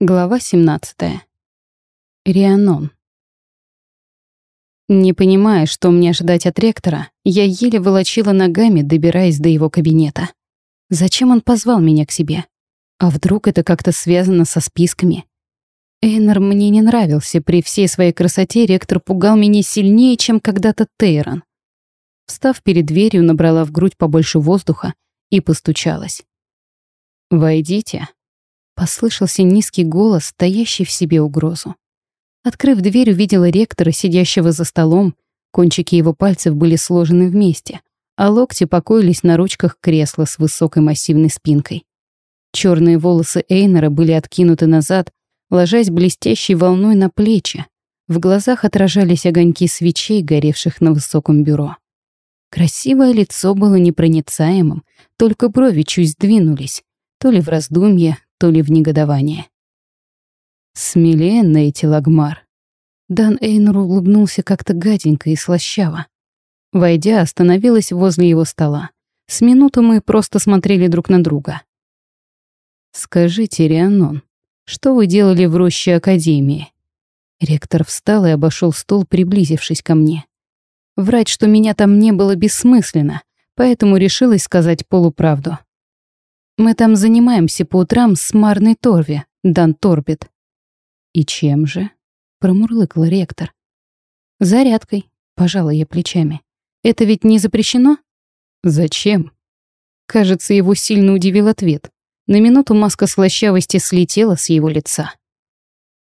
Глава 17. Рианон. Не понимая, что мне ожидать от ректора, я еле волочила ногами, добираясь до его кабинета. Зачем он позвал меня к себе? А вдруг это как-то связано со списками? Эйнер мне не нравился, при всей своей красоте ректор пугал меня сильнее, чем когда-то Тейрон. Встав перед дверью, набрала в грудь побольше воздуха и постучалась. «Войдите», Послышался низкий голос, стоящий в себе угрозу. Открыв дверь, увидела ректора, сидящего за столом. Кончики его пальцев были сложены вместе, а локти покоились на ручках кресла с высокой массивной спинкой. Черные волосы Эйнера были откинуты назад, ложась блестящей волной на плечи. В глазах отражались огоньки свечей, горевших на высоком бюро. Красивое лицо было непроницаемым, только брови чуть сдвинулись, то ли в раздумье, то ли в негодование. «Смелее, Нейти Лагмар». Дан Эйнер улыбнулся как-то гаденько и слащаво. Войдя, остановилась возле его стола. С минуту мы просто смотрели друг на друга. «Скажите, Рианон, что вы делали в роще Академии?» Ректор встал и обошел стол, приблизившись ко мне. Врать, что меня там не было, бессмысленно, поэтому решилась сказать полуправду. Мы там занимаемся по утрам с Марной Торви, Дан Торбит. И чем же? Промурлыкал ректор. Зарядкой, пожала я плечами. Это ведь не запрещено? Зачем? Кажется, его сильно удивил ответ. На минуту маска слащавости слетела с его лица.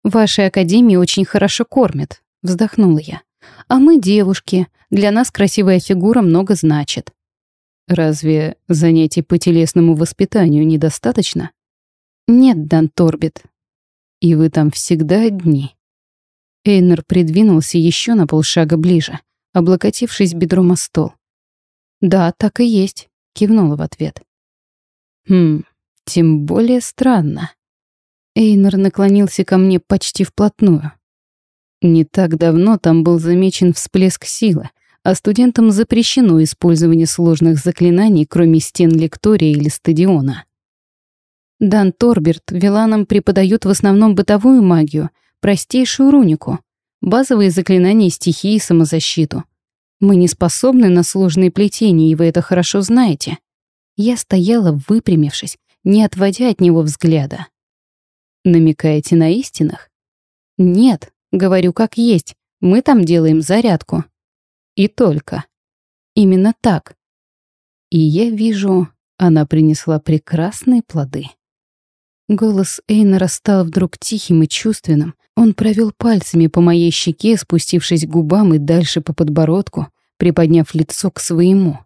«Вашей академии очень хорошо кормят», — вздохнула я. «А мы девушки, для нас красивая фигура много значит. Разве занятий по телесному воспитанию недостаточно? Нет, Дан Торбит. И вы там всегда одни. Эйнер придвинулся еще на полшага ближе, облокотившись бедром о стол. «Да, так и есть», — кивнула в ответ. «Хм, тем более странно». Эйнер наклонился ко мне почти вплотную. Не так давно там был замечен всплеск силы, а студентам запрещено использование сложных заклинаний, кроме стен лектория или стадиона. Дан Торберт Виланам преподают в основном бытовую магию, простейшую рунику, базовые заклинания стихии и самозащиту. Мы не способны на сложные плетения, и вы это хорошо знаете. Я стояла, выпрямившись, не отводя от него взгляда. Намекаете на истинах? Нет, говорю как есть, мы там делаем зарядку. И только. Именно так. И я вижу, она принесла прекрасные плоды. Голос Эйнера стал вдруг тихим и чувственным. Он провел пальцами по моей щеке, спустившись к губам и дальше по подбородку, приподняв лицо к своему.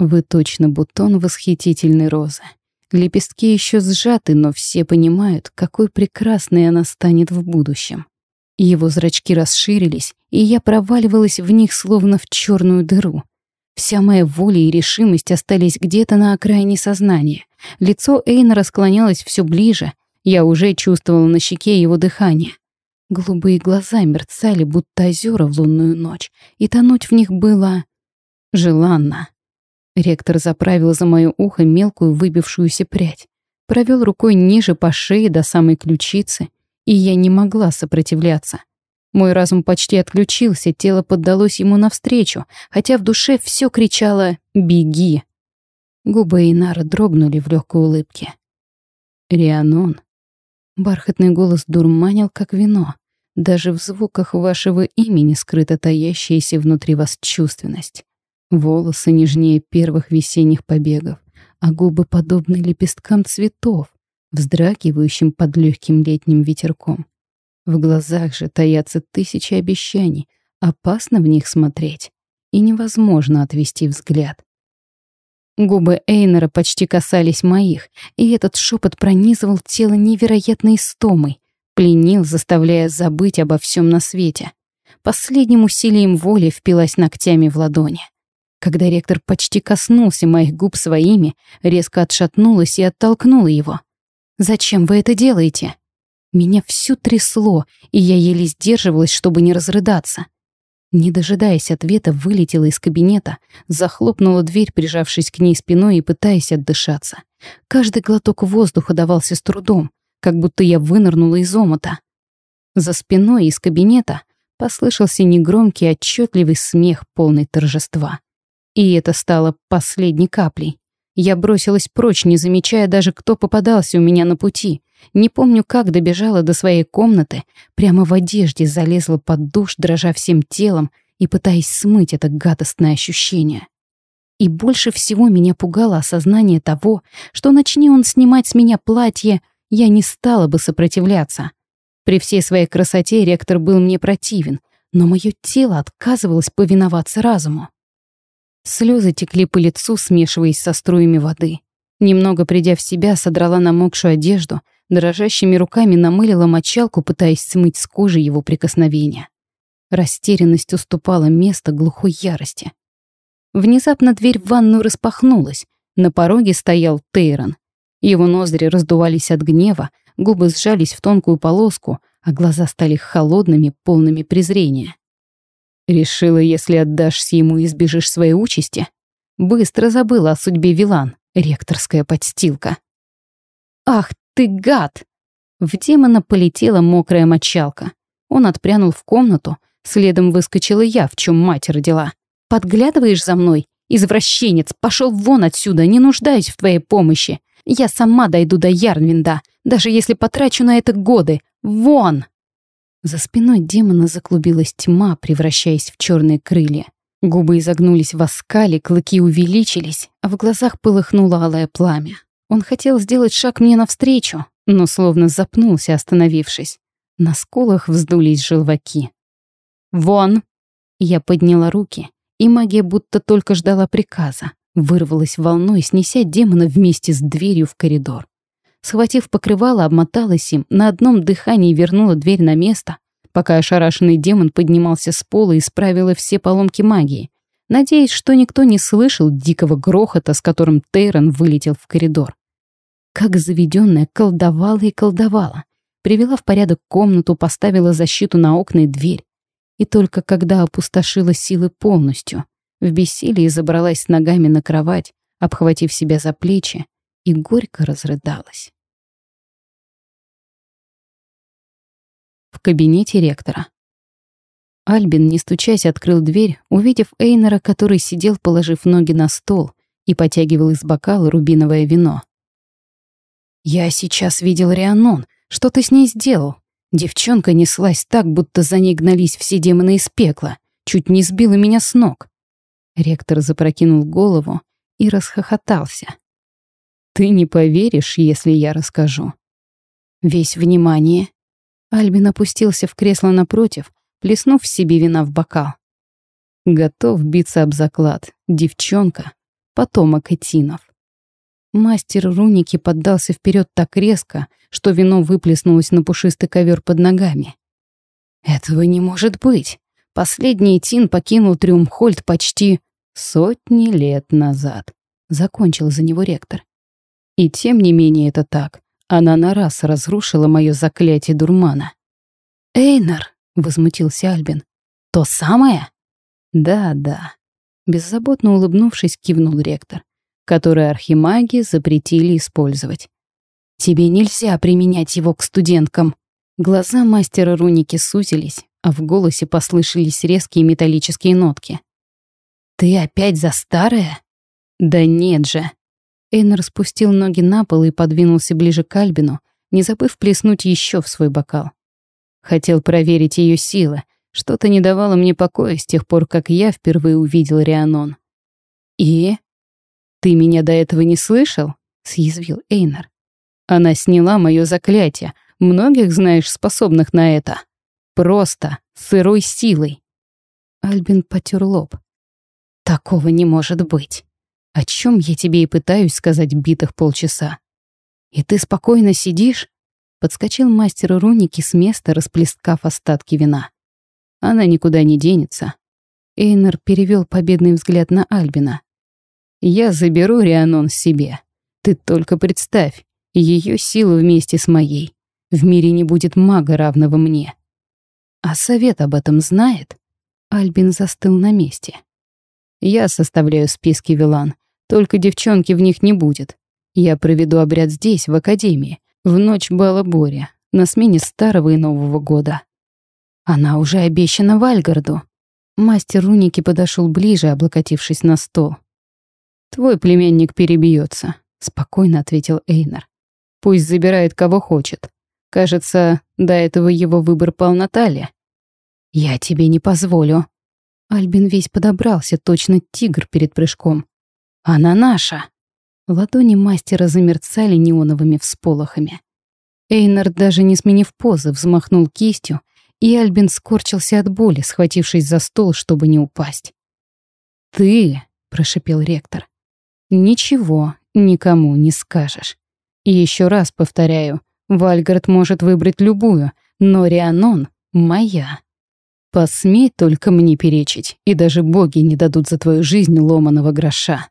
Вы точно бутон восхитительной розы. Лепестки еще сжаты, но все понимают, какой прекрасной она станет в будущем. Его зрачки расширились, и я проваливалась в них, словно в черную дыру. Вся моя воля и решимость остались где-то на окраине сознания. Лицо Эйна расклонялось все ближе, я уже чувствовала на щеке его дыхание. Голубые глаза мерцали, будто озера в лунную ночь, и тонуть в них было... желанно. Ректор заправил за моё ухо мелкую выбившуюся прядь, провел рукой ниже по шее до самой ключицы, и я не могла сопротивляться. Мой разум почти отключился, тело поддалось ему навстречу, хотя в душе все кричало «Беги!». Губы Инара дрогнули в легкой улыбке. «Рианон». Бархатный голос дурманил, как вино. Даже в звуках вашего имени скрыта таящаяся внутри вас чувственность. Волосы нежнее первых весенних побегов, а губы подобны лепесткам цветов вздрагивающим под легким летним ветерком. В глазах же таятся тысячи обещаний, опасно в них смотреть, и невозможно отвести взгляд. Губы Эйнера почти касались моих, и этот шепот пронизывал тело невероятной истомой, пленил, заставляя забыть обо всем на свете. Последним усилием воли впилась ногтями в ладони. Когда ректор почти коснулся моих губ своими, резко отшатнулась и оттолкнула его — Зачем вы это делаете? Меня всю трясло, и я еле сдерживалась, чтобы не разрыдаться. Не дожидаясь ответа, вылетела из кабинета, захлопнула дверь, прижавшись к ней спиной и пытаясь отдышаться. Каждый глоток воздуха давался с трудом. как будто я вынырнула из омута. За спиной из кабинета послышался негромкий, отчетливый смех, полный торжества. И это стало последней каплей. Я бросилась прочь, не замечая даже, кто попадался у меня на пути. Не помню, как добежала до своей комнаты, прямо в одежде залезла под душ, дрожа всем телом и пытаясь смыть это гадостное ощущение. И больше всего меня пугало осознание того, что начни он снимать с меня платье, я не стала бы сопротивляться. При всей своей красоте ректор был мне противен, но мое тело отказывалось повиноваться разуму. Слезы текли по лицу, смешиваясь со струями воды. Немного придя в себя, содрала намокшую одежду, дрожащими руками намылила мочалку, пытаясь смыть с кожи его прикосновения. Растерянность уступала место глухой ярости. Внезапно дверь в ванную распахнулась. На пороге стоял Тейрон. Его ноздри раздувались от гнева, губы сжались в тонкую полоску, а глаза стали холодными, полными презрения. Решила, если отдашься ему избежишь своей участи. Быстро забыла о судьбе Вилан, ректорская подстилка. «Ах ты гад!» В демона полетела мокрая мочалка. Он отпрянул в комнату, следом выскочила я, в чем мать родила. «Подглядываешь за мной? Извращенец, пошел вон отсюда, не нуждаюсь в твоей помощи. Я сама дойду до Ярнвинда, даже если потрачу на это годы. Вон!» За спиной демона заклубилась тьма, превращаясь в черные крылья. Губы изогнулись в оскале, клыки увеличились, а в глазах полыхнуло алое пламя. Он хотел сделать шаг мне навстречу, но словно запнулся, остановившись. На скулах вздулись желваки. «Вон!» Я подняла руки, и магия будто только ждала приказа. Вырвалась волной, снеся демона вместе с дверью в коридор. Схватив покрывало, обмоталась им, на одном дыхании вернула дверь на место, пока ошарашенный демон поднимался с пола и справила все поломки магии, надеясь, что никто не слышал дикого грохота, с которым Тейрон вылетел в коридор. Как заведенная колдовала и колдовала, привела в порядок комнату, поставила защиту на окна и дверь. И только когда опустошила силы полностью, в бессилии забралась ногами на кровать, обхватив себя за плечи, и горько разрыдалась. В кабинете ректора. Альбин, не стучась, открыл дверь, увидев Эйнера, который сидел, положив ноги на стол и потягивал из бокала рубиновое вино. «Я сейчас видел Рианон. Что ты с ней сделал?» Девчонка неслась так, будто за ней гнались все демоны из пекла. Чуть не сбила меня с ног. Ректор запрокинул голову и расхохотался. «Ты не поверишь, если я расскажу». Весь внимание Альбин опустился в кресло напротив, плеснув себе вина в бокал. Готов биться об заклад. Девчонка, потомок Этинов. Мастер руники поддался вперед так резко, что вино выплеснулось на пушистый ковер под ногами. Этого не может быть. Последний Этин покинул Триумхольд почти сотни лет назад. Закончил за него ректор. И тем не менее это так. Она на раз разрушила мое заклятие дурмана. «Эйнар!» — возмутился Альбин. «То самое?» «Да, да», — беззаботно улыбнувшись, кивнул ректор, который архимаги запретили использовать. «Тебе нельзя применять его к студенткам». Глаза мастера руники сузились, а в голосе послышались резкие металлические нотки. «Ты опять за старое?» «Да нет же», Эйн распустил ноги на пол и подвинулся ближе к Альбину, не забыв плеснуть еще в свой бокал. Хотел проверить ее силы. Что-то не давало мне покоя с тех пор, как я впервые увидел Рианон. «И? Ты меня до этого не слышал?» — съязвил Эйнар. «Она сняла мое заклятие. Многих знаешь, способных на это. Просто, сырой силой». Альбин потер лоб. «Такого не может быть». О чем я тебе и пытаюсь сказать битых полчаса. И ты спокойно сидишь? Подскочил мастер руники с места, расплескав остатки вина. Она никуда не денется. Эйнер перевел победный взгляд на Альбина. Я заберу Рианон себе. Ты только представь, ее силу вместе с моей. В мире не будет мага, равного мне. А совет об этом знает? Альбин застыл на месте. Я составляю списки Вилан, только девчонки в них не будет. Я проведу обряд здесь, в академии, В ночь бала Боря, на смене старого и нового года. Она уже обещана Вальгарду. Мастер руники подошел ближе, облокотившись на стол. «Твой племянник перебьется», — спокойно ответил Эйнар. «Пусть забирает кого хочет. Кажется, до этого его выбор пал на Тале». «Я тебе не позволю». Альбин весь подобрался, точно тигр перед прыжком. «Она наша!» Ладони мастера замерцали неоновыми всполохами. Эйнар, даже не сменив позы, взмахнул кистью, и Альбин скорчился от боли, схватившись за стол, чтобы не упасть. «Ты», — прошипел ректор, — «ничего никому не скажешь. И еще раз повторяю, Вальгард может выбрать любую, но Рианон — моя. Посмей только мне перечить, и даже боги не дадут за твою жизнь ломаного гроша.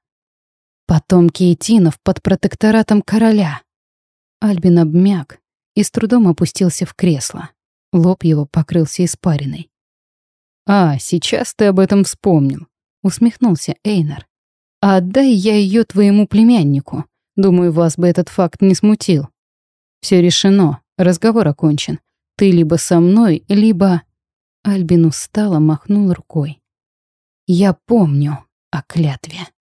Потомки Этинов под протекторатом короля». Альбин обмяк и с трудом опустился в кресло. Лоб его покрылся испариной. «А, сейчас ты об этом вспомнил», — усмехнулся Эйнар. «А отдай я ее твоему племяннику. Думаю, вас бы этот факт не смутил. Все решено, разговор окончен. Ты либо со мной, либо...» Альбин устало махнул рукой. «Я помню о клятве».